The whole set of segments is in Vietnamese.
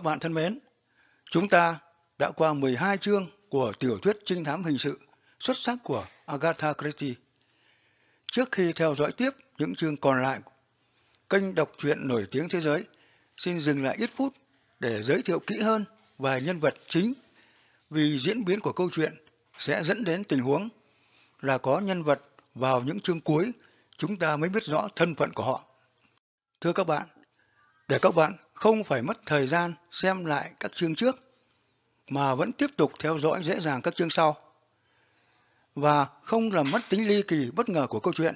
Các bạn thân mến, chúng ta đã qua 12 chương của tiểu thuyết trinh thám hình sự xuất sắc của Agatha Christie. Trước khi theo dõi tiếp những chương còn lại, kênh đọc truyện nổi tiếng thế giới xin dừng lại ít phút để giới thiệu kỹ hơn vài nhân vật chính vì diễn biến của câu chuyện sẽ dẫn đến tình huống là có nhân vật vào những chương cuối chúng ta mới biết rõ thân phận của họ. Thưa các bạn, để các bạn không phải mất thời gian xem lại các chương trước mà vẫn tiếp tục theo dõi dễ dàng các chương sau và không làm mất tính ly kỳ bất ngờ của câu chuyện,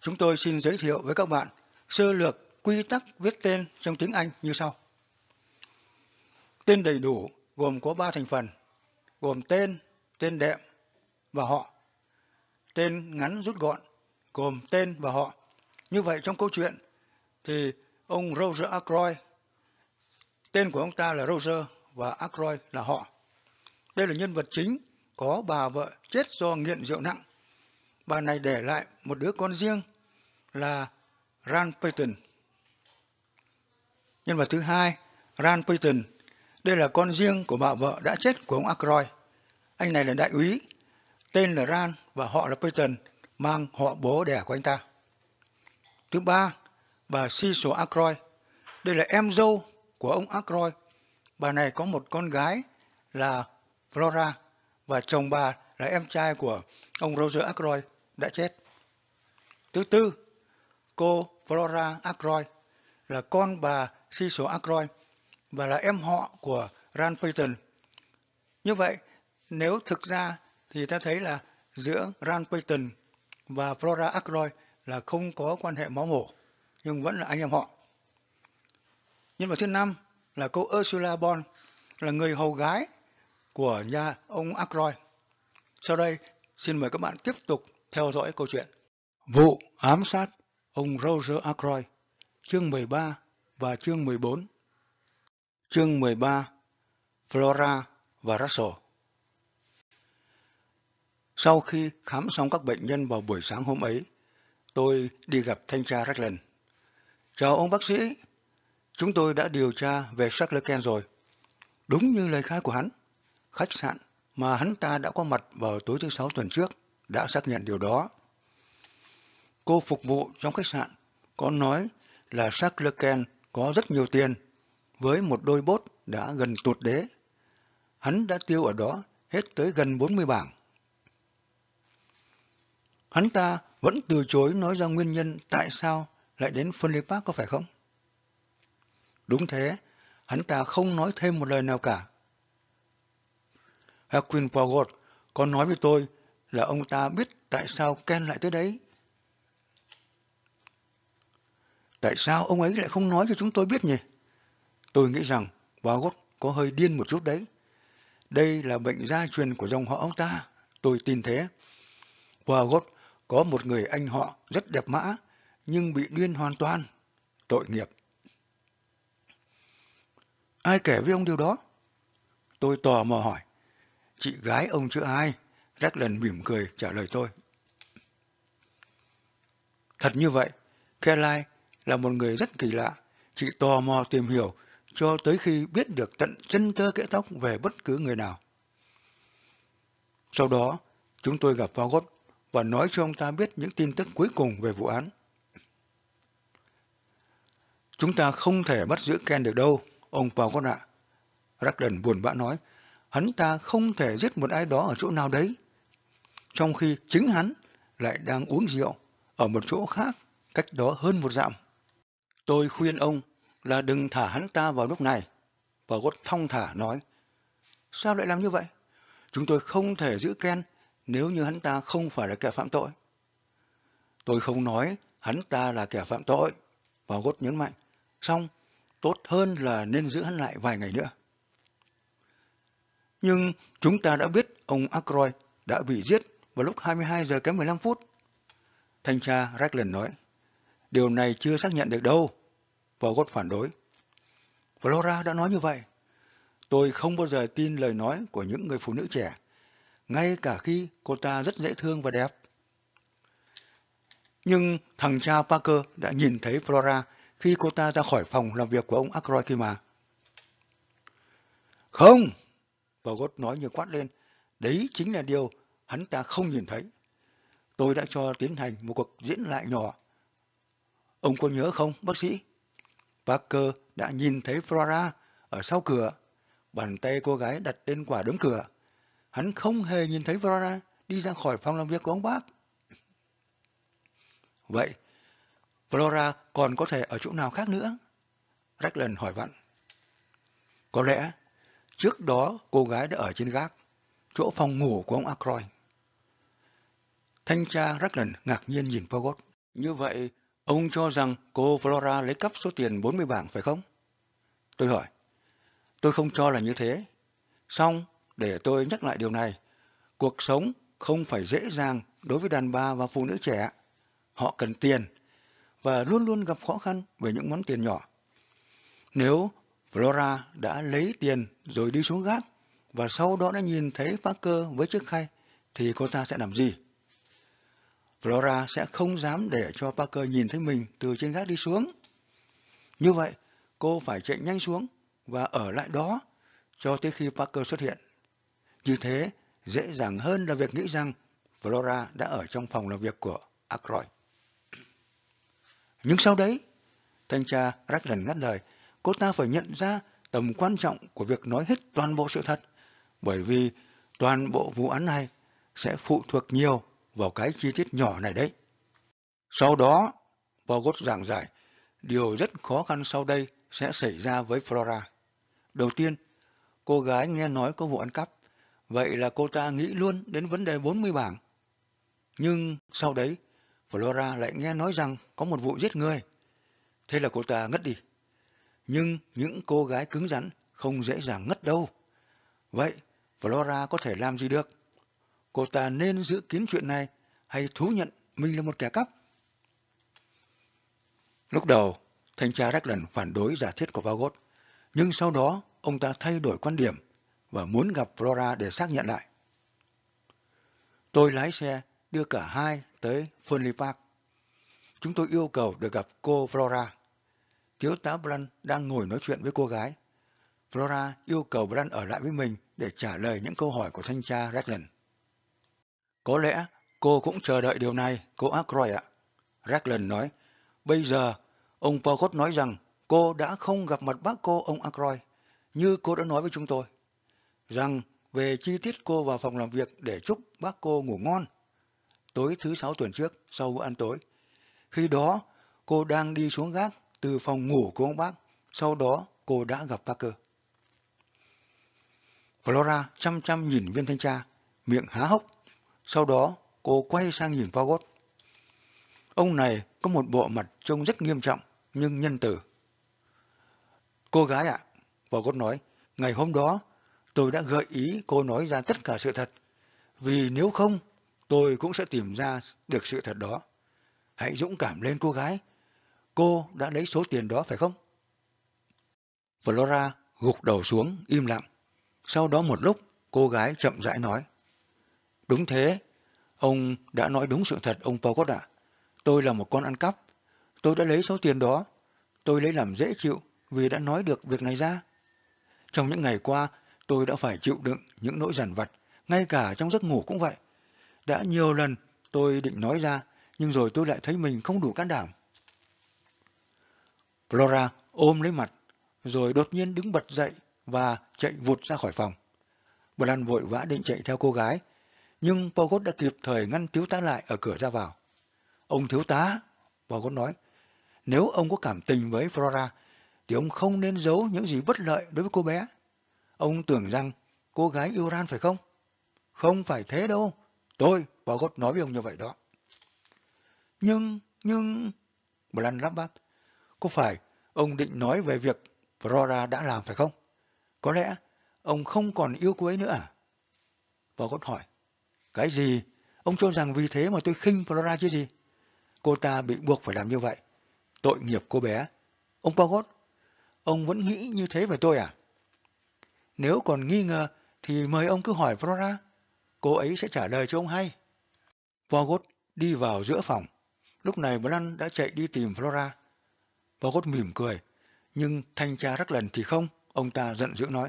chúng tôi xin giới thiệu với các bạn sơ lược quy tắc viết tên trong tiếng Anh như sau. Tên đầy đủ gồm có 3 thành phần, gồm tên, tên đệm và họ. Tên ngắn rút gọn gồm tên và họ. Như vậy trong câu chuyện thì ông Roger Ackroyd, tên của ông ta là Roger và Ackroyd là họ. Đây là nhân vật chính có bà vợ chết do nghiện rượu nặng. Bà này để lại một đứa con riêng là Ran Payton. Nhân vật thứ hai, Ran Payton. Đây là con riêng của bà vợ đã chết của ông Ackroyd. Anh này là đại úy, tên là Ran và họ là Payton, mang họ bố đẻ của anh ta. Thứ ba, bà Cecil Ackroyd. Đây là em dâu của ông Ackroyd. Bà này có một con gái là Flora và chồng bà là em trai của ông Roger Ackroyd đã chết. Thứ tư, cô Flora Ackroyd là con bà Cecil Ackroyd và là em họ của Rand Payton. Như vậy, nếu thực ra thì ta thấy là giữa Rand Payton và Flora Ackroyd là không có quan hệ máu mủ, nhưng vẫn là anh em họ. Nhân vật thứ năm là cô Ursula Bond, là người hầu gái của nhà ông Ackroyd. Sau đây, xin mời các bạn tiếp tục theo dõi câu chuyện. Vụ ám sát ông Roger Ackroyd, chương 13 và chương 14. Chương 13 Flora và Russell Sau khi khám xong các bệnh nhân vào buổi sáng hôm ấy, tôi đi gặp thanh tra Rackland. Chào ông bác sĩ, chúng tôi đã điều tra về Shackleton rồi. Đúng như lời khai của hắn khách sạn mà hắn ta đã có mặt vào tối thứ sáu tuần trước đã xác nhận điều đó. Cô phục vụ trong khách sạn có nói là Shackleton có rất nhiều tiền với một đôi bốt đã gần tụt đế. Hắn đã tiêu ở đó hết tới gần 40 bảng. Hắn ta vẫn từ chối nói ra nguyên nhân tại sao lại đến phân Funley Park có phải không? Đúng thế, hắn ta không nói thêm một lời nào cả. Erwin Pogot có nói với tôi là ông ta biết tại sao Ken lại tới đấy. Tại sao ông ấy lại không nói cho chúng tôi biết nhỉ? Tôi nghĩ rằng Pogot có hơi điên một chút đấy. Đây là bệnh gia truyền của dòng họ ông ta. Tôi tin thế. Pogot có một người anh họ rất đẹp mã, nhưng bị điên hoàn toàn. Tội nghiệp. Ai kể với ông điều đó? Tôi tò mò hỏi. Chị gái ông chứ ai? Rắc lần mỉm cười trả lời tôi. Thật như vậy, Kelly là một người rất kỳ lạ. Chị tò mò tìm hiểu cho tới khi biết được tận chân tơ kẽ tóc về bất cứ người nào. Sau đó, chúng tôi gặp Fagot và nói cho ông ta biết những tin tức cuối cùng về vụ án. Chúng ta không thể bắt giữ Ken được đâu, ông Pogod ạ. Raglan buồn bã nói, hắn ta không thể giết một ai đó ở chỗ nào đấy. Trong khi chính hắn lại đang uống rượu ở một chỗ khác, cách đó hơn một dặm. Tôi khuyên ông là đừng thả hắn ta vào lúc này. Pogod thong thả nói, sao lại làm như vậy? Chúng tôi không thể giữ Ken nếu như hắn ta không phải là kẻ phạm tội. Tôi không nói hắn ta là kẻ phạm tội. Pogod nhấn mạnh, xong, tốt hơn là nên giữ hắn lại vài ngày nữa. Nhưng chúng ta đã biết ông Ackroyd đã bị giết vào lúc 22 giờ kém 15 phút. Thanh tra Ragland nói, điều này chưa xác nhận được đâu. Vogot phản đối. Flora đã nói như vậy. Tôi không bao giờ tin lời nói của những người phụ nữ trẻ, ngay cả khi cô ta rất dễ thương và đẹp. Nhưng thằng cha Parker đã nhìn thấy Flora khi cô ta ra khỏi phòng làm việc của ông Ackroyd kia mà. Không! Bogot nói như quát lên. Đấy chính là điều hắn ta không nhìn thấy. Tôi đã cho tiến hành một cuộc diễn lại nhỏ. Ông có nhớ không, bác sĩ? Parker đã nhìn thấy Flora ở sau cửa. Bàn tay cô gái đặt lên quả đấm cửa. Hắn không hề nhìn thấy Flora đi ra khỏi phòng làm việc của ông bác. Vậy, Flora còn có thể ở chỗ nào khác nữa? Raglan hỏi vặn. Có lẽ, trước đó cô gái đã ở trên gác, chỗ phòng ngủ của ông Ackroyd. Thanh tra Raglan ngạc nhiên nhìn Pogot. Như vậy, ông cho rằng cô Flora lấy cắp số tiền 40 bảng phải không? Tôi hỏi. Tôi không cho là như thế. Xong, để tôi nhắc lại điều này. Cuộc sống không phải dễ dàng đối với đàn bà và phụ nữ trẻ. Họ cần tiền và luôn luôn gặp khó khăn về những món tiền nhỏ. Nếu Flora đã lấy tiền rồi đi xuống gác và sau đó đã nhìn thấy Parker với chiếc khay thì cô ta sẽ làm gì? Flora sẽ không dám để cho Parker nhìn thấy mình từ trên gác đi xuống. Như vậy, cô phải chạy nhanh xuống và ở lại đó cho tới khi Parker xuất hiện. Như thế, dễ dàng hơn là việc nghĩ rằng Flora đã ở trong phòng làm việc của Ackroyd. Nhưng sau đấy, thanh tra Raglan ngắt lời, cô ta phải nhận ra tầm quan trọng của việc nói hết toàn bộ sự thật, bởi vì toàn bộ vụ án này sẽ phụ thuộc nhiều vào cái chi tiết nhỏ này đấy. Sau đó, Bogot giảng giải, điều rất khó khăn sau đây sẽ xảy ra với Flora. Đầu tiên, cô gái nghe nói có vụ ăn cắp, vậy là cô ta nghĩ luôn đến vấn đề 40 bảng. Nhưng sau đấy, Flora lại nghe nói rằng có một vụ giết người. Thế là cô ta ngất đi. Nhưng những cô gái cứng rắn không dễ dàng ngất đâu. Vậy, Flora có thể làm gì được? Cô ta nên giữ kín chuyện này hay thú nhận mình là một kẻ cắp? Lúc đầu, thanh tra Raglan phản đối giả thiết của Vagot, nhưng sau đó ông ta thay đổi quan điểm và muốn gặp Flora để xác nhận lại. Tôi lái xe đưa cả hai tới Fernley Park. Chúng tôi yêu cầu được gặp cô Flora. Thiếu tá Blunt đang ngồi nói chuyện với cô gái. Flora yêu cầu Blunt ở lại với mình để trả lời những câu hỏi của thanh tra Ragland. Có lẽ cô cũng chờ đợi điều này, cô Ackroyd ạ. Ragland nói, bây giờ ông Pogot nói rằng cô đã không gặp mặt bác cô ông Ackroyd, như cô đã nói với chúng tôi. Rằng về chi tiết cô vào phòng làm việc để chúc bác cô ngủ ngon tối thứ sáu tuần trước sau bữa ăn tối. Khi đó, cô đang đi xuống gác từ phòng ngủ của ông bác, sau đó cô đã gặp Parker. Flora chăm chăm nhìn viên thanh tra, miệng há hốc. Sau đó, cô quay sang nhìn Vagot. Ông này có một bộ mặt trông rất nghiêm trọng, nhưng nhân từ. Cô gái ạ, à, nói, ngày hôm đó tôi đã gợi ý cô nói ra tất cả sự thật. Vì nếu không, tôi cũng sẽ tìm ra được sự thật đó. Hãy dũng cảm lên cô gái. Cô đã lấy số tiền đó phải không? Flora gục đầu xuống, im lặng. Sau đó một lúc, cô gái chậm rãi nói. Đúng thế, ông đã nói đúng sự thật, ông Pogod ạ. Tôi là một con ăn cắp. Tôi đã lấy số tiền đó. Tôi lấy làm dễ chịu vì đã nói được việc này ra. Trong những ngày qua, tôi đã phải chịu đựng những nỗi giản vặt, ngay cả trong giấc ngủ cũng vậy. Đã nhiều lần tôi định nói ra, nhưng rồi tôi lại thấy mình không đủ can đảm. Flora ôm lấy mặt, rồi đột nhiên đứng bật dậy và chạy vụt ra khỏi phòng. Blan vội vã định chạy theo cô gái, nhưng Pogot đã kịp thời ngăn thiếu tá lại ở cửa ra vào. Ông thiếu tá, Pogot nói, nếu ông có cảm tình với Flora, thì ông không nên giấu những gì bất lợi đối với cô bé. Ông tưởng rằng cô gái yêu Ran phải không? Không phải thế đâu. Tôi, Pogot nói với ông như vậy đó. Nhưng, nhưng... Blan lắp bắp. Có phải ông định nói về việc Flora đã làm phải không? Có lẽ ông không còn yêu cô ấy nữa à? Pogot hỏi. Cái gì? Ông cho rằng vì thế mà tôi khinh Flora chứ gì? Cô ta bị buộc phải làm như vậy. Tội nghiệp cô bé. Ông Pogot, ông vẫn nghĩ như thế về tôi à? Nếu còn nghi ngờ thì mời ông cứ hỏi Flora cô ấy sẽ trả lời cho ông hay. Vogot đi vào giữa phòng. Lúc này Blanc đã chạy đi tìm Flora. Vogot mỉm cười, nhưng thanh tra rắc lần thì không, ông ta giận dữ nói.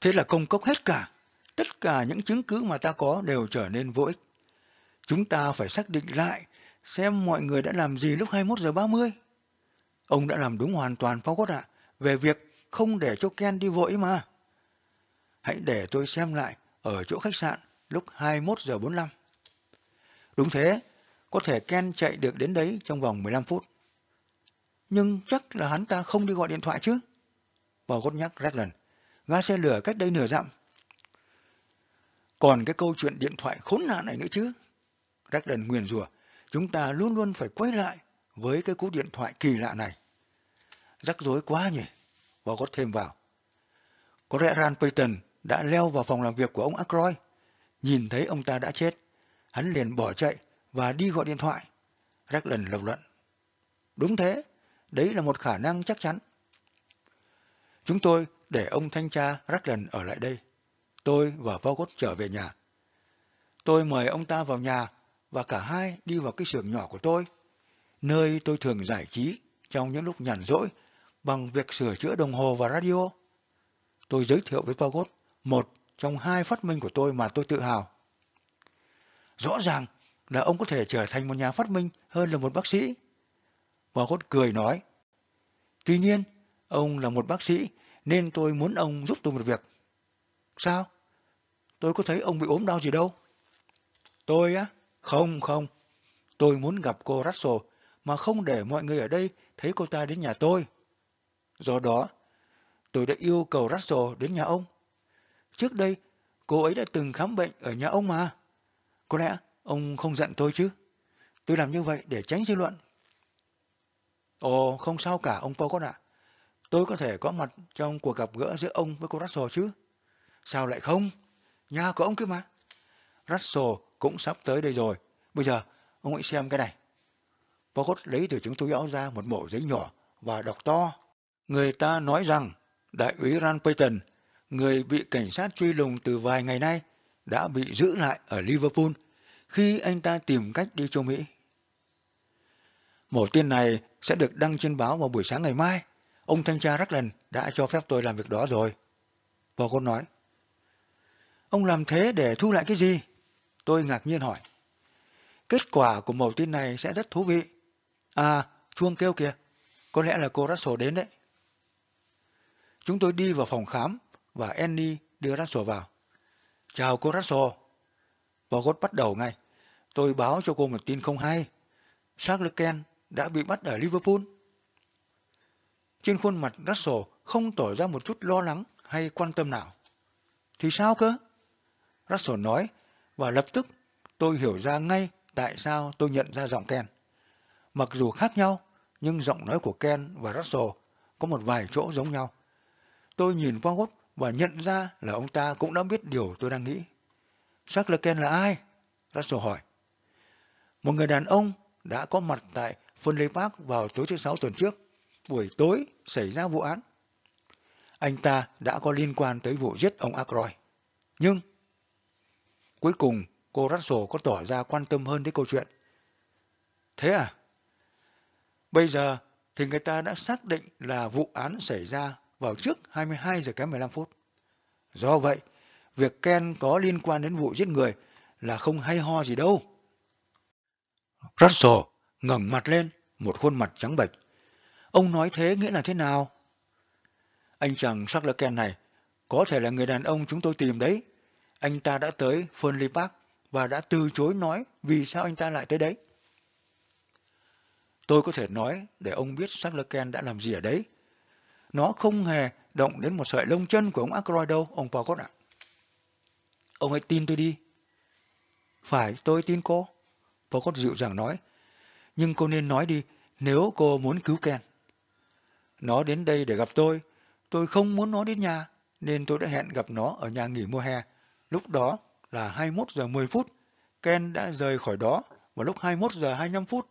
Thế là công cốc hết cả. Tất cả những chứng cứ mà ta có đều trở nên vô ích. Chúng ta phải xác định lại xem mọi người đã làm gì lúc 21 giờ 30. Ông đã làm đúng hoàn toàn Vogot ạ, về việc không để cho Ken đi vội mà. Hãy để tôi xem lại ở chỗ khách sạn lúc 21 giờ 45. Đúng thế, có thể Ken chạy được đến đấy trong vòng 15 phút. Nhưng chắc là hắn ta không đi gọi điện thoại chứ. Phó nhắc Raglan, ga xe lửa cách đây nửa dặm. Còn cái câu chuyện điện thoại khốn nạn này nữa chứ. Raglan nguyền rủa chúng ta luôn luôn phải quay lại với cái cú điện thoại kỳ lạ này. Rắc rối quá nhỉ, và thêm vào. Có lẽ Ran Payton đã leo vào phòng làm việc của ông Ackroyd, nhìn thấy ông ta đã chết. Hắn liền bỏ chạy và đi gọi điện thoại. Raglan lập luận. Đúng thế, đấy là một khả năng chắc chắn. Chúng tôi để ông thanh tra Raglan ở lại đây. Tôi và Vogot trở về nhà. Tôi mời ông ta vào nhà và cả hai đi vào cái xưởng nhỏ của tôi, nơi tôi thường giải trí trong những lúc nhàn rỗi bằng việc sửa chữa đồng hồ và radio. Tôi giới thiệu với Pagot một trong hai phát minh của tôi mà tôi tự hào. Rõ ràng là ông có thể trở thành một nhà phát minh hơn là một bác sĩ. Pagot cười nói, Tuy nhiên, ông là một bác sĩ nên tôi muốn ông giúp tôi một việc. Sao? Tôi có thấy ông bị ốm đau gì đâu. Tôi á? Không, không. Tôi muốn gặp cô Russell mà không để mọi người ở đây thấy cô ta đến nhà tôi. Do đó, tôi đã yêu cầu Russell đến nhà ông. Trước đây, cô ấy đã từng khám bệnh ở nhà ông mà. Có lẽ ông không giận tôi chứ. Tôi làm như vậy để tránh dư luận. Ồ, không sao cả ông Pocot ạ. Tôi có thể có mặt trong cuộc gặp gỡ giữa ông với cô Russell chứ. Sao lại không? Nhà của ông kia mà. Russell cũng sắp tới đây rồi. Bây giờ, ông hãy xem cái này. Pocot lấy từ chứng túi áo ra một mẩu giấy nhỏ và đọc to. Người ta nói rằng đại úy Ran Payton, người bị cảnh sát truy lùng từ vài ngày nay, đã bị giữ lại ở Liverpool khi anh ta tìm cách đi châu Mỹ. Mổ tin này sẽ được đăng trên báo vào buổi sáng ngày mai. Ông thanh tra Ragland đã cho phép tôi làm việc đó rồi. Pogot nói. Ông làm thế để thu lại cái gì? Tôi ngạc nhiên hỏi. Kết quả của mẩu tin này sẽ rất thú vị. À, chuông kêu kìa. Có lẽ là cô Russell đến đấy. Chúng tôi đi vào phòng khám và Annie đưa Russell vào. Chào cô Russell. Bogot bắt đầu ngay. Tôi báo cho cô một tin không hay. Charles Ken đã bị bắt ở Liverpool. Trên khuôn mặt Russell không tỏ ra một chút lo lắng hay quan tâm nào. Thì sao cơ? Russell nói và lập tức tôi hiểu ra ngay tại sao tôi nhận ra giọng Ken. Mặc dù khác nhau, nhưng giọng nói của Ken và Russell có một vài chỗ giống nhau. Tôi nhìn Pogot và nhận ra là ông ta cũng đã biết điều tôi đang nghĩ. Charles là ai? Russell hỏi. Một người đàn ông đã có mặt tại Funley Park vào tối thứ sáu tuần trước, buổi tối xảy ra vụ án. Anh ta đã có liên quan tới vụ giết ông Ackroyd. Nhưng, cuối cùng cô Russell có tỏ ra quan tâm hơn đến câu chuyện. Thế à? Bây giờ thì người ta đã xác định là vụ án xảy ra vào trước 22 giờ kém 15 phút. Do vậy, việc Ken có liên quan đến vụ giết người là không hay ho gì đâu. Russell ngẩng mặt lên, một khuôn mặt trắng bệch. Ông nói thế nghĩa là thế nào? Anh chàng Charles Ken này có thể là người đàn ông chúng tôi tìm đấy. Anh ta đã tới Fernley Park và đã từ chối nói vì sao anh ta lại tới đấy. Tôi có thể nói để ông biết Ken đã làm gì ở đấy. Nó không hề động đến một sợi lông chân của ông Ackroyd đâu, ông Pocot ạ. Ông hãy tin tôi đi. Phải, tôi tin cô. Pocot dịu dàng nói. Nhưng cô nên nói đi nếu cô muốn cứu Ken. Nó đến đây để gặp tôi. Tôi không muốn nó đến nhà, nên tôi đã hẹn gặp nó ở nhà nghỉ mùa hè. Lúc đó là 21 giờ 10 phút. Ken đã rời khỏi đó vào lúc 21 giờ 25 phút.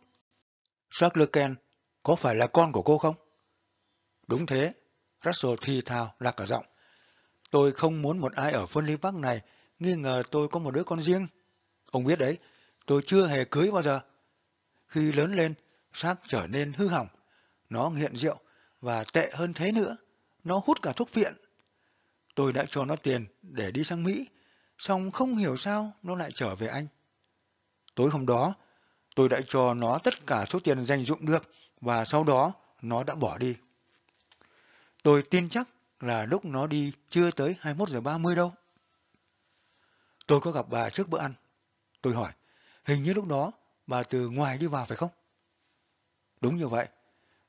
Charles Ken có phải là con của cô không? Đúng thế, Russell thi thào lạc cả giọng. Tôi không muốn một ai ở Phân Park này nghi ngờ tôi có một đứa con riêng. Ông biết đấy, tôi chưa hề cưới bao giờ. Khi lớn lên, xác trở nên hư hỏng. Nó nghiện rượu và tệ hơn thế nữa, nó hút cả thuốc viện. Tôi đã cho nó tiền để đi sang Mỹ, xong không hiểu sao nó lại trở về Anh. Tối hôm đó, tôi đã cho nó tất cả số tiền dành dụng được và sau đó nó đã bỏ đi. Tôi tin chắc là lúc nó đi chưa tới 21 giờ 30 đâu. Tôi có gặp bà trước bữa ăn. Tôi hỏi, hình như lúc đó bà từ ngoài đi vào phải không? Đúng như vậy.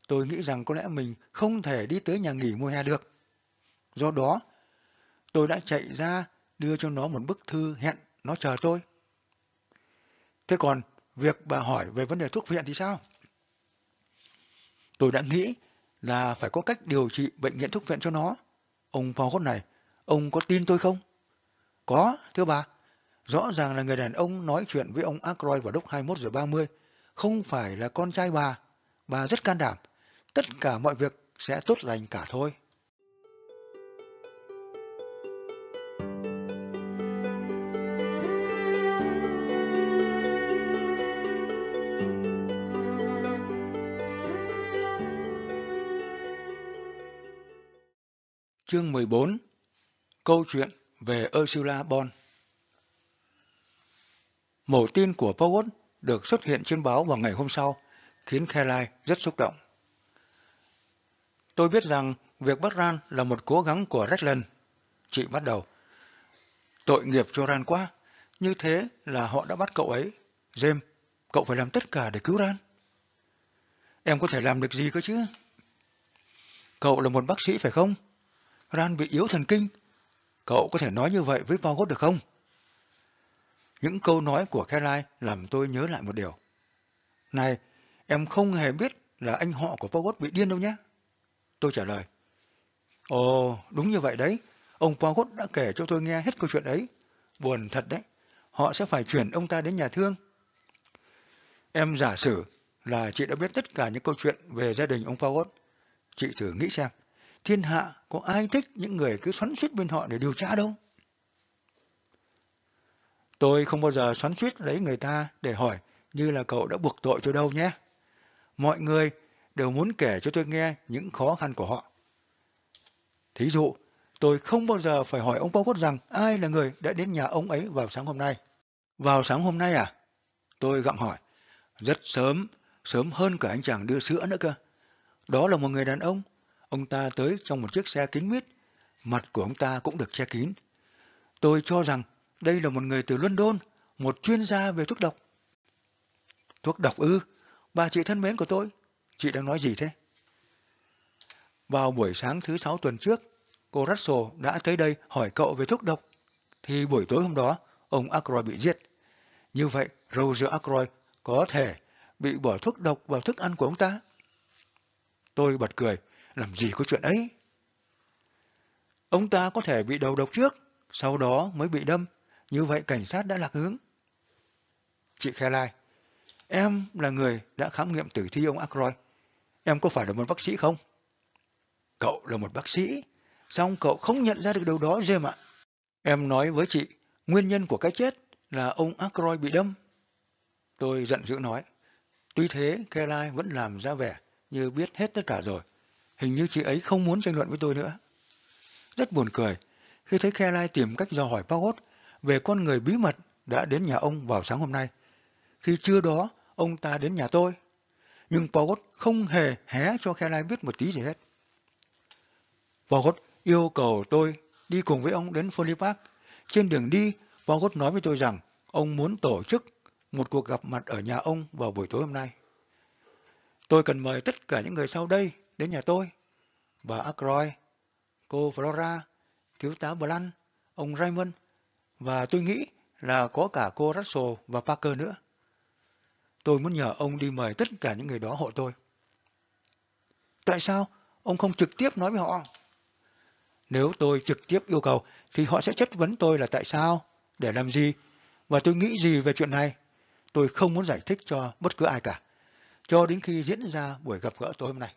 Tôi nghĩ rằng có lẽ mình không thể đi tới nhà nghỉ mùa hè được. Do đó, tôi đã chạy ra đưa cho nó một bức thư hẹn nó chờ tôi. Thế còn việc bà hỏi về vấn đề thuốc viện thì sao? Tôi đã nghĩ là phải có cách điều trị bệnh nghiện thuốc viện cho nó. Ông Phó này, ông có tin tôi không? Có, thưa bà. Rõ ràng là người đàn ông nói chuyện với ông Ackroyd vào lúc 21 giờ 30 không phải là con trai bà. Bà rất can đảm. Tất cả mọi việc sẽ tốt lành cả thôi. 4 Câu chuyện về Ursula Bon Mổ tin của Powell được xuất hiện trên báo vào ngày hôm sau, khiến Kelly rất xúc động. Tôi biết rằng việc bắt Ran là một cố gắng của Redland. Chị bắt đầu. Tội nghiệp cho Ran quá, như thế là họ đã bắt cậu ấy. James, cậu phải làm tất cả để cứu Ran. Em có thể làm được gì cơ chứ? Cậu là một bác sĩ phải không? Ran bị yếu thần kinh. Cậu có thể nói như vậy với Pogot được không? Những câu nói của Caroline làm tôi nhớ lại một điều. Này, em không hề biết là anh họ của Pogot bị điên đâu nhé. Tôi trả lời. Ồ, đúng như vậy đấy. Ông Pogot đã kể cho tôi nghe hết câu chuyện ấy. Buồn thật đấy. Họ sẽ phải chuyển ông ta đến nhà thương. Em giả sử là chị đã biết tất cả những câu chuyện về gia đình ông Pogot. Chị thử nghĩ xem thiên hạ có ai thích những người cứ xoắn suýt bên họ để điều tra đâu. Tôi không bao giờ xoắn suýt lấy người ta để hỏi như là cậu đã buộc tội cho đâu nhé. Mọi người đều muốn kể cho tôi nghe những khó khăn của họ. Thí dụ, tôi không bao giờ phải hỏi ông Bao rằng ai là người đã đến nhà ông ấy vào sáng hôm nay. Vào sáng hôm nay à? Tôi gặng hỏi. Rất sớm, sớm hơn cả anh chàng đưa sữa nữa cơ. Đó là một người đàn ông Ông ta tới trong một chiếc xe kín mít, mặt của ông ta cũng được che kín. Tôi cho rằng đây là một người từ London, một chuyên gia về thuốc độc. Thuốc độc ư? Bà chị thân mến của tôi, chị đang nói gì thế? Vào buổi sáng thứ sáu tuần trước, cô Russell đã tới đây hỏi cậu về thuốc độc. Thì buổi tối hôm đó, ông Ackroyd bị giết. Như vậy, Roger Ackroyd có thể bị bỏ thuốc độc vào thức ăn của ông ta. Tôi bật cười, làm gì có chuyện ấy? Ông ta có thể bị đầu độc trước, sau đó mới bị đâm. Như vậy cảnh sát đã lạc hướng. Chị Khe Lai, em là người đã khám nghiệm tử thi ông Ackroyd. Em có phải là một bác sĩ không? Cậu là một bác sĩ, xong cậu không nhận ra được điều đó James ạ. Em nói với chị, nguyên nhân của cái chết là ông Ackroyd bị đâm. Tôi giận dữ nói. Tuy thế, Kelly vẫn làm ra vẻ như biết hết tất cả rồi. Hình như chị ấy không muốn tranh luận với tôi nữa. Rất buồn cười khi thấy Kelly tìm cách dò hỏi Powell về con người bí mật đã đến nhà ông vào sáng hôm nay. Khi chưa đó, ông ta đến nhà tôi. Nhưng Powell không hề hé cho Kelly biết một tí gì hết. Powell yêu cầu tôi đi cùng với ông đến Foley Park. Trên đường đi, Powell nói với tôi rằng ông muốn tổ chức một cuộc gặp mặt ở nhà ông vào buổi tối hôm nay. Tôi cần mời tất cả những người sau đây đến nhà tôi. Bà Ackroyd, cô Flora, thiếu tá Blanc, ông Raymond và tôi nghĩ là có cả cô Russell và Parker nữa. Tôi muốn nhờ ông đi mời tất cả những người đó hộ tôi. Tại sao ông không trực tiếp nói với họ? Nếu tôi trực tiếp yêu cầu thì họ sẽ chất vấn tôi là tại sao, để làm gì và tôi nghĩ gì về chuyện này. Tôi không muốn giải thích cho bất cứ ai cả, cho đến khi diễn ra buổi gặp gỡ tối hôm nay.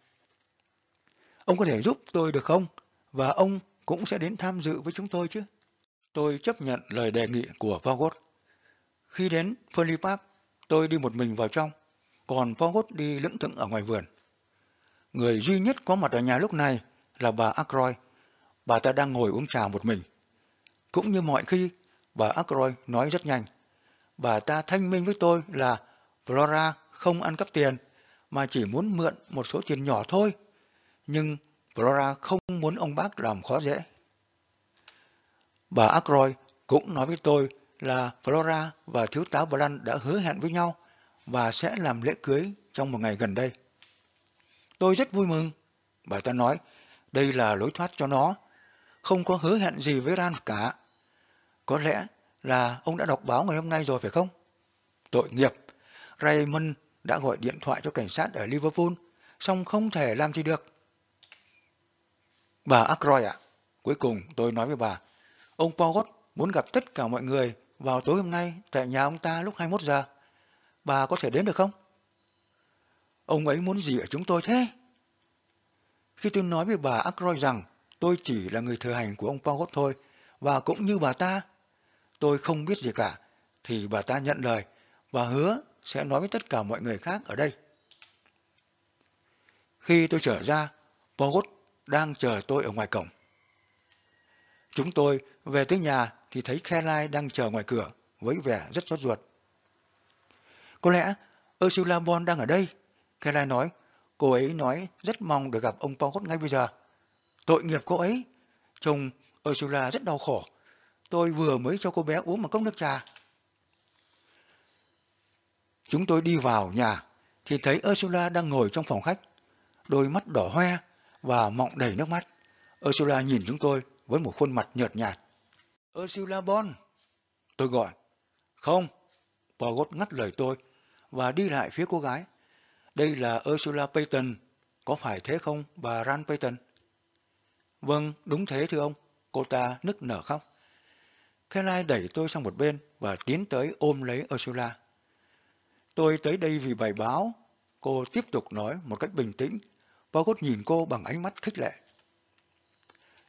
Ông có thể giúp tôi được không? Và ông cũng sẽ đến tham dự với chúng tôi chứ? Tôi chấp nhận lời đề nghị của Vagot. Khi đến Fernley Park, tôi đi một mình vào trong, còn Vagot đi lững thững ở ngoài vườn. Người duy nhất có mặt ở nhà lúc này là bà Ackroyd. bà ta đang ngồi uống trà một mình. Cũng như mọi khi, bà Ackroyd nói rất nhanh. Bà ta thanh minh với tôi là Flora không ăn cắp tiền, mà chỉ muốn mượn một số tiền nhỏ thôi. Nhưng Flora không muốn ông bác làm khó dễ. Bà Ackroyd cũng nói với tôi là Flora và thiếu tá Blanc đã hứa hẹn với nhau và sẽ làm lễ cưới trong một ngày gần đây. Tôi rất vui mừng. Bà ta nói, đây là lối thoát cho nó. Không có hứa hẹn gì với Ran cả. Có lẽ là ông đã đọc báo ngày hôm nay rồi phải không? Tội nghiệp. Raymond đã gọi điện thoại cho cảnh sát ở Liverpool, song không thể làm gì được. Bà Ackroyd ạ, cuối cùng tôi nói với bà, ông Pogot muốn gặp tất cả mọi người vào tối hôm nay tại nhà ông ta lúc 21 giờ. Bà có thể đến được không? Ông ấy muốn gì ở chúng tôi thế? Khi tôi nói với bà Ackroyd rằng tôi chỉ là người thừa hành của ông Pogot thôi, và cũng như bà ta, tôi không biết gì cả, thì bà ta nhận lời và hứa sẽ nói với tất cả mọi người khác ở đây. Khi tôi trở ra, Pogot đang chờ tôi ở ngoài cổng. Chúng tôi về tới nhà thì thấy Caroline đang chờ ngoài cửa với vẻ rất sốt ruột. Có lẽ Ursula Bon đang ở đây. Caroline nói, cô ấy nói rất mong được gặp ông Pogot ngay bây giờ. Tội nghiệp cô ấy. Chồng Ursula rất đau khổ. Tôi vừa mới cho cô bé uống một cốc nước trà. Chúng tôi đi vào nhà thì thấy Ursula đang ngồi trong phòng khách, đôi mắt đỏ hoe và mọng đầy nước mắt. Ursula nhìn chúng tôi với một khuôn mặt nhợt nhạt. Ursula Bon. Tôi gọi. Không. Pogot ngắt lời tôi và đi lại phía cô gái. Đây là Ursula Payton. Có phải thế không, bà Ran Payton? Vâng, đúng thế thưa ông. Cô ta nức nở khóc. Caroline đẩy tôi sang một bên và tiến tới ôm lấy Ursula. Tôi tới đây vì bài báo. Cô tiếp tục nói một cách bình tĩnh. Pogot nhìn cô bằng ánh mắt khích lệ.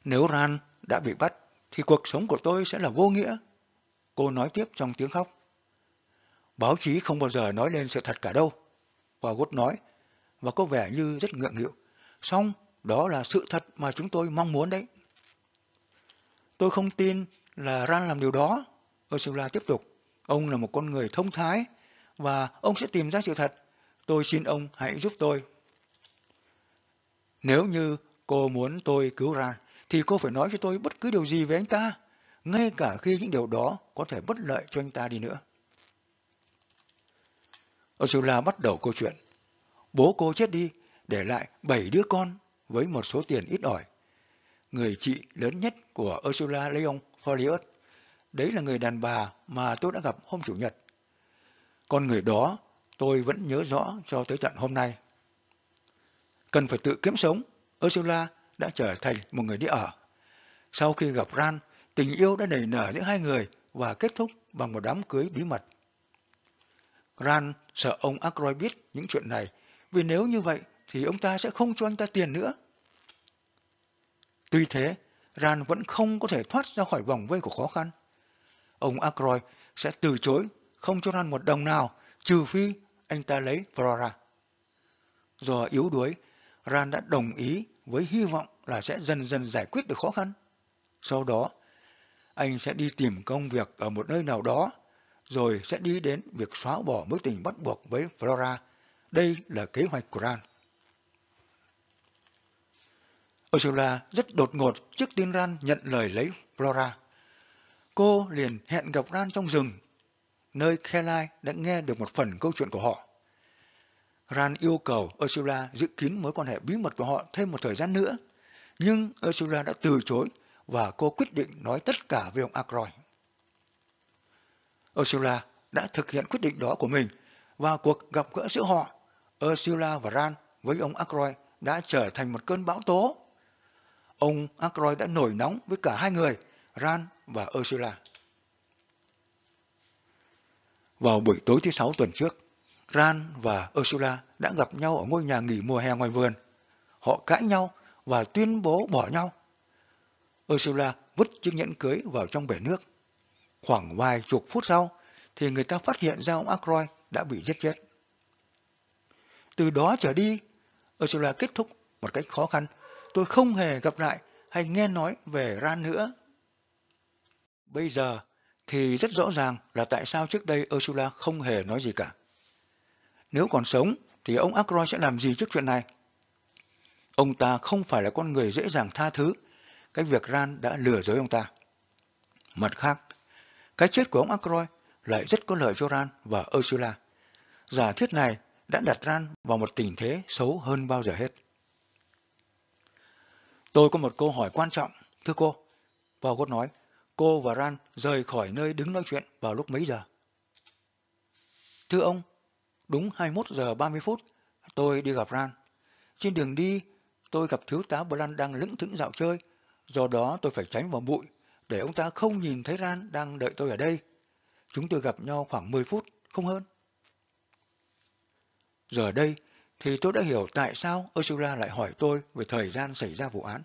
Nếu Ran đã bị bắt, thì cuộc sống của tôi sẽ là vô nghĩa. Cô nói tiếp trong tiếng khóc. Báo chí không bao giờ nói lên sự thật cả đâu. Pogot nói, và có vẻ như rất ngượng nghịu. Xong, đó là sự thật mà chúng tôi mong muốn đấy. Tôi không tin là Ran làm điều đó. Ursula tiếp tục. Ông là một con người thông thái, và ông sẽ tìm ra sự thật. Tôi xin ông hãy giúp tôi. Nếu như cô muốn tôi cứu ra, thì cô phải nói cho tôi bất cứ điều gì về anh ta, ngay cả khi những điều đó có thể bất lợi cho anh ta đi nữa. Ursula bắt đầu câu chuyện. Bố cô chết đi, để lại bảy đứa con với một số tiền ít ỏi. Người chị lớn nhất của Ursula Leon Folliot, đấy là người đàn bà mà tôi đã gặp hôm Chủ nhật. Con người đó tôi vẫn nhớ rõ cho tới tận hôm nay. Cần phải tự kiếm sống, Ursula đã trở thành một người đi ở. Sau khi gặp Ran, tình yêu đã nảy nở giữa hai người và kết thúc bằng một đám cưới bí mật. Ran sợ ông Ackroyd biết những chuyện này, vì nếu như vậy thì ông ta sẽ không cho anh ta tiền nữa. Tuy thế, Ran vẫn không có thể thoát ra khỏi vòng vây của khó khăn. Ông Ackroyd sẽ từ chối không cho Ran một đồng nào, trừ phi anh ta lấy Flora. Do yếu đuối, Ran đã đồng ý với hy vọng là sẽ dần dần giải quyết được khó khăn. Sau đó, anh sẽ đi tìm công việc ở một nơi nào đó, rồi sẽ đi đến việc xóa bỏ mối tình bắt buộc với Flora. Đây là kế hoạch của Ran. Ursula rất đột ngột trước tin Ran nhận lời lấy Flora. Cô liền hẹn gặp Ran trong rừng, nơi Kelly đã nghe được một phần câu chuyện của họ. Ran yêu cầu Ursula giữ kín mối quan hệ bí mật của họ thêm một thời gian nữa, nhưng Ursula đã từ chối và cô quyết định nói tất cả với ông Ackroyd. Ursula đã thực hiện quyết định đó của mình và cuộc gặp gỡ giữa họ, Ursula và Ran với ông Ackroyd đã trở thành một cơn bão tố. Ông Ackroyd đã nổi nóng với cả hai người, Ran và Ursula. Vào buổi tối thứ sáu tuần trước, Ran và Ursula đã gặp nhau ở ngôi nhà nghỉ mùa hè ngoài vườn. Họ cãi nhau và tuyên bố bỏ nhau. Ursula vứt chiếc nhẫn cưới vào trong bể nước. Khoảng vài chục phút sau, thì người ta phát hiện ra ông Ackroyd đã bị giết chết. Từ đó trở đi, Ursula kết thúc một cách khó khăn. Tôi không hề gặp lại hay nghe nói về Ran nữa. Bây giờ thì rất rõ ràng là tại sao trước đây Ursula không hề nói gì cả. Nếu còn sống thì ông Ackroyd sẽ làm gì trước chuyện này? Ông ta không phải là con người dễ dàng tha thứ cái việc Ran đã lừa dối ông ta. Mặt khác, cái chết của ông Ackroyd lại rất có lợi cho Ran và Ursula. Giả thiết này đã đặt Ran vào một tình thế xấu hơn bao giờ hết. Tôi có một câu hỏi quan trọng, thưa cô. Pogot nói, cô và Ran rời khỏi nơi đứng nói chuyện vào lúc mấy giờ? Thưa ông, đúng 21 giờ 30 phút, tôi đi gặp Ran. Trên đường đi, tôi gặp thiếu tá Blan đang lững thững dạo chơi, do đó tôi phải tránh vào bụi để ông ta không nhìn thấy Ran đang đợi tôi ở đây. Chúng tôi gặp nhau khoảng 10 phút, không hơn. Giờ đây thì tôi đã hiểu tại sao Ursula lại hỏi tôi về thời gian xảy ra vụ án.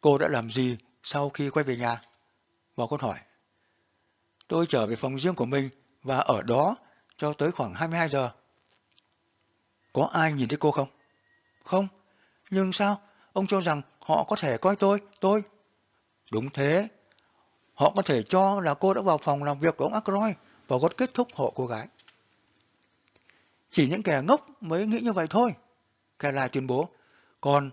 Cô đã làm gì sau khi quay về nhà? bà con hỏi. Tôi trở về phòng riêng của mình và ở đó cho tới khoảng 22 giờ. Có ai nhìn thấy cô không? Không. Nhưng sao? Ông cho rằng họ có thể coi tôi, tôi. Đúng thế. Họ có thể cho là cô đã vào phòng làm việc của ông Ackroyd và gót kết thúc hộ cô gái. Chỉ những kẻ ngốc mới nghĩ như vậy thôi. Kẻ tuyên bố. Còn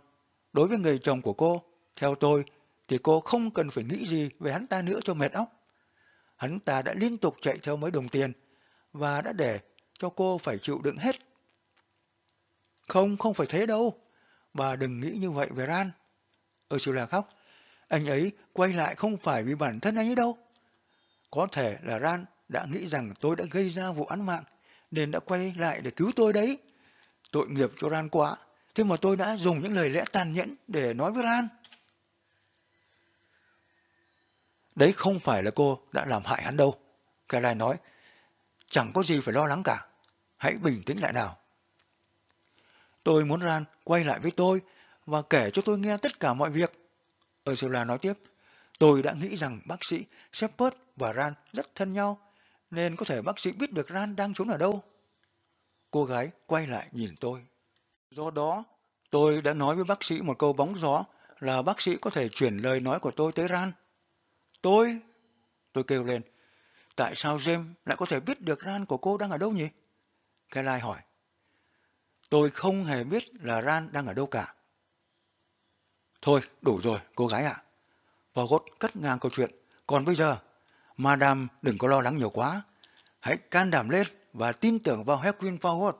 đối với người chồng của cô, theo tôi, thì cô không cần phải nghĩ gì về hắn ta nữa cho mệt óc. Hắn ta đã liên tục chạy theo mấy đồng tiền và đã để cho cô phải chịu đựng hết. Không, không phải thế đâu. Bà đừng nghĩ như vậy về Ran. Ursula khóc. Anh ấy quay lại không phải vì bản thân anh ấy đâu. Có thể là Ran đã nghĩ rằng tôi đã gây ra vụ án mạng nên đã quay lại để cứu tôi đấy. Tội nghiệp cho Ran quá, thế mà tôi đã dùng những lời lẽ tàn nhẫn để nói với Ran. Đấy không phải là cô đã làm hại hắn đâu. Cái nói, chẳng có gì phải lo lắng cả. Hãy bình tĩnh lại nào. Tôi muốn Ran quay lại với tôi và kể cho tôi nghe tất cả mọi việc. Ursula nói tiếp, tôi đã nghĩ rằng bác sĩ Shepard và Ran rất thân nhau nên có thể bác sĩ biết được Ran đang trốn ở đâu. Cô gái quay lại nhìn tôi. Do đó, tôi đã nói với bác sĩ một câu bóng gió là bác sĩ có thể chuyển lời nói của tôi tới Ran. Tôi? Tôi kêu lên. Tại sao James lại có thể biết được Ran của cô đang ở đâu nhỉ? Kelly hỏi. Tôi không hề biết là Ran đang ở đâu cả. Thôi, đủ rồi, cô gái ạ. À. Pogot cất ngang câu chuyện. Còn bây giờ, Madame đừng có lo lắng nhiều quá. Hãy can đảm lên và tin tưởng vào Hedwin Pogot.